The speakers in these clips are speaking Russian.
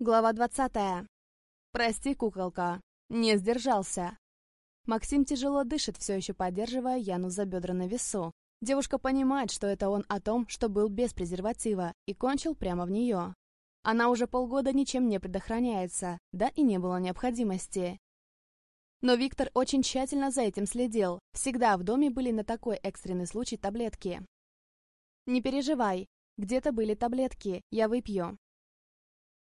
Глава двадцатая. «Прости, куколка, не сдержался». Максим тяжело дышит, все еще поддерживая Яну за бедра на весу. Девушка понимает, что это он о том, что был без презерватива, и кончил прямо в нее. Она уже полгода ничем не предохраняется, да и не было необходимости. Но Виктор очень тщательно за этим следил. Всегда в доме были на такой экстренный случай таблетки. «Не переживай, где-то были таблетки, я выпью»,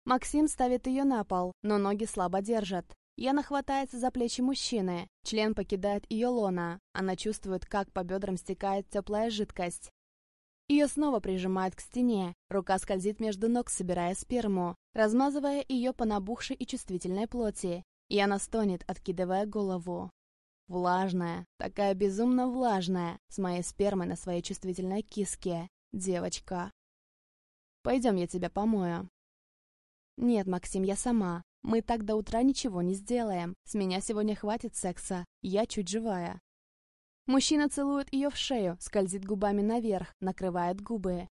Максим ставит ее на пол, но ноги слабо держат. Яна хватается за плечи мужчины. Член покидает ее лона. Она чувствует, как по бедрам стекает теплая жидкость. Ее снова прижимают к стене. Рука скользит между ног, собирая сперму, размазывая ее по набухшей и чувствительной плоти. Яна стонет, откидывая голову. Влажная, такая безумно влажная, с моей спермой на своей чувствительной киске. Девочка. Пойдем, я тебя помою. «Нет, Максим, я сама. Мы так до утра ничего не сделаем. С меня сегодня хватит секса. Я чуть живая». Мужчина целует ее в шею, скользит губами наверх, накрывает губы.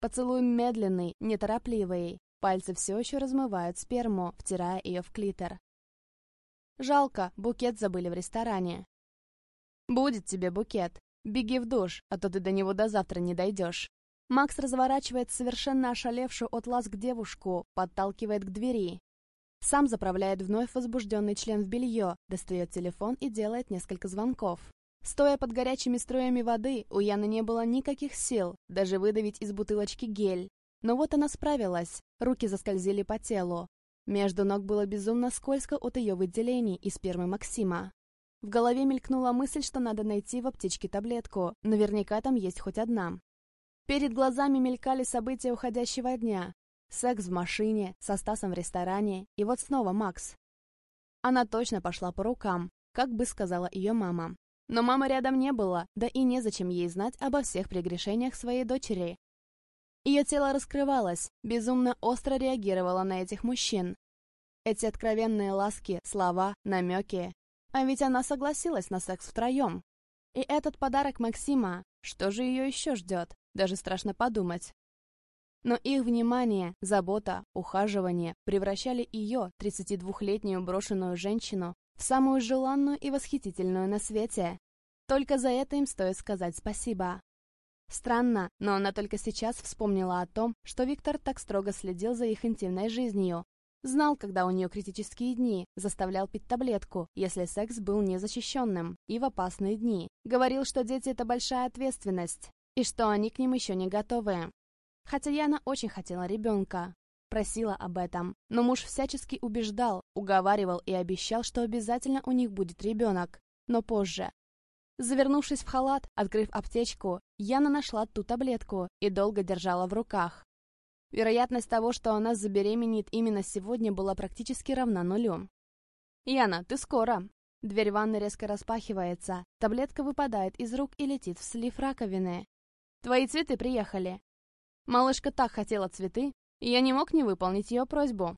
Поцелуй медленный, неторопливый. Пальцы все еще размывают сперму, втирая ее в клитор. Жалко, букет забыли в ресторане. «Будет тебе букет. Беги в душ, а то ты до него до завтра не дойдешь». Макс разворачивает совершенно ошалевшую от ласк девушку, подталкивает к двери. Сам заправляет вновь возбужденный член в белье, достает телефон и делает несколько звонков. Стоя под горячими струями воды, у Яны не было никаких сил, даже выдавить из бутылочки гель. Но вот она справилась, руки заскользили по телу. Между ног было безумно скользко от ее выделений и спермы Максима. В голове мелькнула мысль, что надо найти в аптечке таблетку, наверняка там есть хоть одна. Перед глазами мелькали события уходящего дня. Секс в машине, со Стасом в ресторане, и вот снова Макс. Она точно пошла по рукам, как бы сказала ее мама. Но мамы рядом не было, да и незачем ей знать обо всех прегрешениях своей дочери. Ее тело раскрывалось, безумно остро реагировало на этих мужчин. Эти откровенные ласки, слова, намеки. А ведь она согласилась на секс втроем. И этот подарок Максима, что же ее еще ждет? Даже страшно подумать. Но их внимание, забота, ухаживание превращали ее, 32-летнюю брошенную женщину, в самую желанную и восхитительную на свете. Только за это им стоит сказать спасибо. Странно, но она только сейчас вспомнила о том, что Виктор так строго следил за их интимной жизнью. Знал, когда у нее критические дни, заставлял пить таблетку, если секс был незащищенным, и в опасные дни. Говорил, что дети — это большая ответственность, и что они к ним еще не готовы. Хотя Яна очень хотела ребенка, просила об этом, но муж всячески убеждал, уговаривал и обещал, что обязательно у них будет ребенок, но позже. Завернувшись в халат, открыв аптечку, Яна нашла ту таблетку и долго держала в руках. Вероятность того, что она забеременеет именно сегодня, была практически равна нулю. «Яна, ты скоро!» Дверь ванны резко распахивается, таблетка выпадает из рук и летит в слив раковины. Твои цветы приехали. Малышка так хотела цветы, и я не мог не выполнить ее просьбу.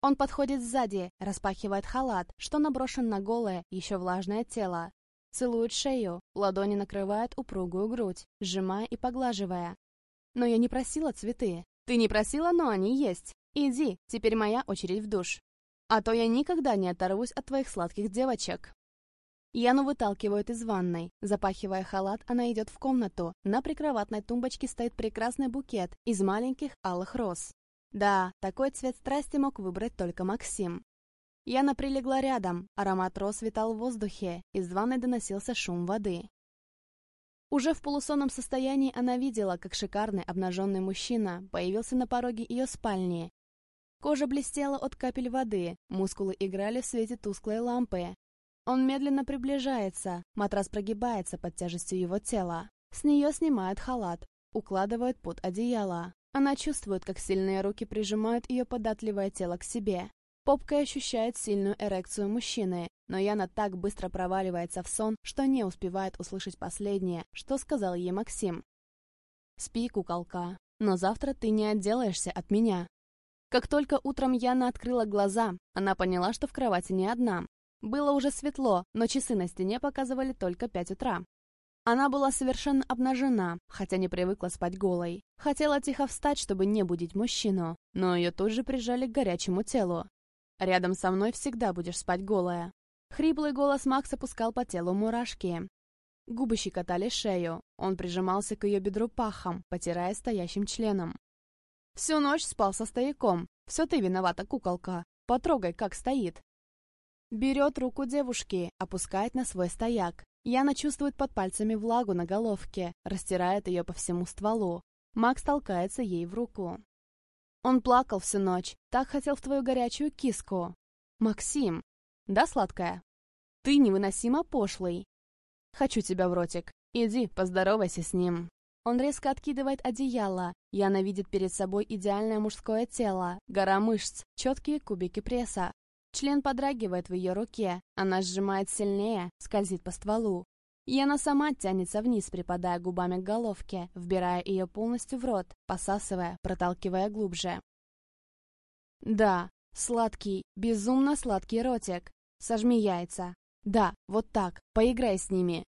Он подходит сзади, распахивает халат, что наброшен на голое, еще влажное тело. Целует шею, ладони накрывает упругую грудь, сжимая и поглаживая. Но я не просила цветы. Ты не просила, но они есть. Иди, теперь моя очередь в душ. А то я никогда не оторвусь от твоих сладких девочек. Яну выталкивают из ванной. Запахивая халат, она идет в комнату. На прикроватной тумбочке стоит прекрасный букет из маленьких алых роз. Да, такой цвет страсти мог выбрать только Максим. Яна прилегла рядом, аромат роз витал в воздухе, из ванной доносился шум воды. Уже в полусонном состоянии она видела, как шикарный обнаженный мужчина появился на пороге ее спальни. Кожа блестела от капель воды, мускулы играли в свете тусклой лампы, он медленно приближается, матрас прогибается под тяжестью его тела. С нее снимают халат, укладывают под одеяло. Она чувствует, как сильные руки прижимают ее податливое тело к себе. Попка ощущает сильную эрекцию мужчины, но Яна так быстро проваливается в сон, что не успевает услышать последнее, что сказал ей Максим. «Спи, куколка, но завтра ты не отделаешься от меня». Как только утром Яна открыла глаза, она поняла, что в кровати не одна. Было уже светло, но часы на стене показывали только пять утра. Она была совершенно обнажена, хотя не привыкла спать голой. Хотела тихо встать, чтобы не будить мужчину, но ее тут же прижали к горячему телу. «Рядом со мной всегда будешь спать голая». Хриплый голос Макса пускал по телу мурашки. Губы щекотали шею, он прижимался к ее бедру пахом, потирая стоящим членом. «Всю ночь спал со стояком. Все ты виновата, куколка. Потрогай, как стоит». Берет руку девушки, опускает на свой стояк. Яна чувствует под пальцами влагу на головке, растирает ее по всему стволу. Макс толкается ей в руку. Он плакал всю ночь, так хотел в твою горячую киску. Максим. Да, сладкая? Ты невыносимо пошлый. Хочу тебя в ротик. Иди, поздоровайся с ним. Он резко откидывает одеяло. Яна видит перед собой идеальное мужское тело, гора мышц, четкие кубики пресса. Член подрагивает в ее руке, она сжимает сильнее, скользит по стволу. Яна сама тянется вниз, припадая губами к головке, вбирая ее полностью в рот, посасывая, проталкивая глубже. Да, сладкий, безумно сладкий ротик. Сожми яйца. Да, вот так, поиграй с ними.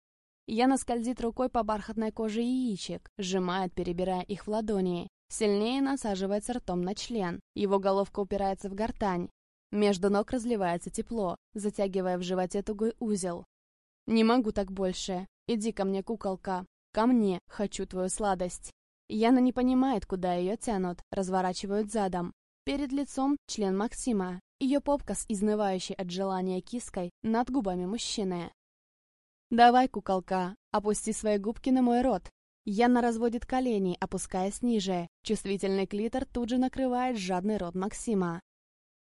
Яна скользит рукой по бархатной коже яичек, сжимает, перебирая их в ладони. Сильнее насаживается ртом на член. Его головка упирается в гортань. Между ног разливается тепло, затягивая в животе тугой узел. «Не могу так больше. Иди ко мне, куколка. Ко мне. Хочу твою сладость». Яна не понимает, куда ее тянут, разворачивают задом. Перед лицом член Максима. Ее попка с изнывающей от желания киской над губами мужчины. «Давай, куколка, опусти свои губки на мой рот». Яна разводит колени, опускаясь ниже. Чувствительный клитор тут же накрывает жадный рот Максима.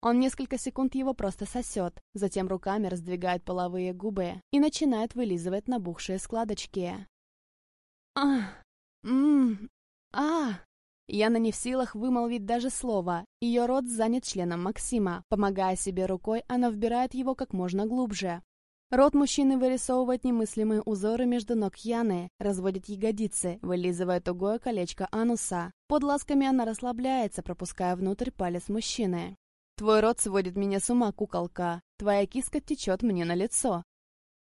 Он несколько секунд его просто сосет, затем руками раздвигает половые губы и начинает вылизывать набухшие складочки. «Ах! Ммм! А!» Яна не в силах вымолвить даже слово. Ее рот занят членом Максима. Помогая себе рукой, она вбирает его как можно глубже. Рот мужчины вырисовывает немыслимые узоры между ног Яны, разводит ягодицы, вылизывая тугое колечко ануса. Под ласками она расслабляется, пропуская внутрь палец мужчины. Твой рот сводит меня с ума, куколка. Твоя киска течет мне на лицо.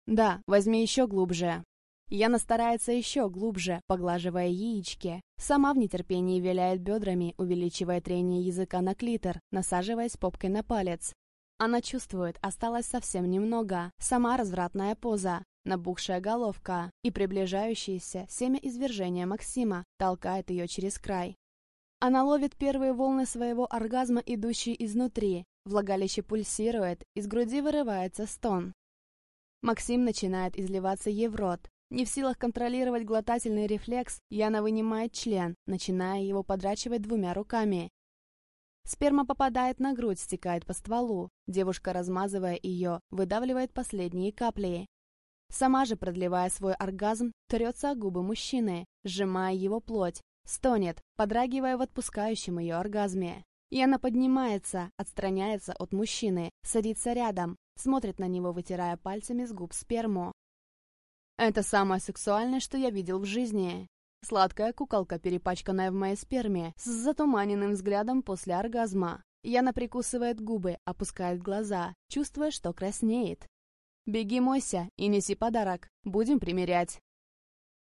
Да, возьми еще глубже. Яна старается еще глубже, поглаживая яички. Сама в нетерпении виляет бедрами, увеличивая трение языка на клитор, насаживаясь попкой на палец. Она чувствует, осталось совсем немного. Сама развратная поза, набухшая головка и приближающееся семя извержения Максима толкает ее через край. Она ловит первые волны своего оргазма, идущие изнутри. Влагалище пульсирует, из груди вырывается стон. Максим начинает изливаться ей в рот. Не в силах контролировать глотательный рефлекс, Яна вынимает член, начиная его подрачивать двумя руками. Сперма попадает на грудь, стекает по стволу. Девушка, размазывая ее, выдавливает последние капли. Сама же, продлевая свой оргазм, трется о губы мужчины, сжимая его плоть, Стонет, подрагивая в отпускающем ее оргазме. И она поднимается, отстраняется от мужчины, садится рядом, смотрит на него, вытирая пальцами с губ сперму. Это самое сексуальное, что я видел в жизни. Сладкая куколка, перепачканная в моей сперме, с затуманенным взглядом после оргазма. Яна прикусывает губы, опускает глаза, чувствуя, что краснеет. «Беги, мойся и неси подарок. Будем примерять».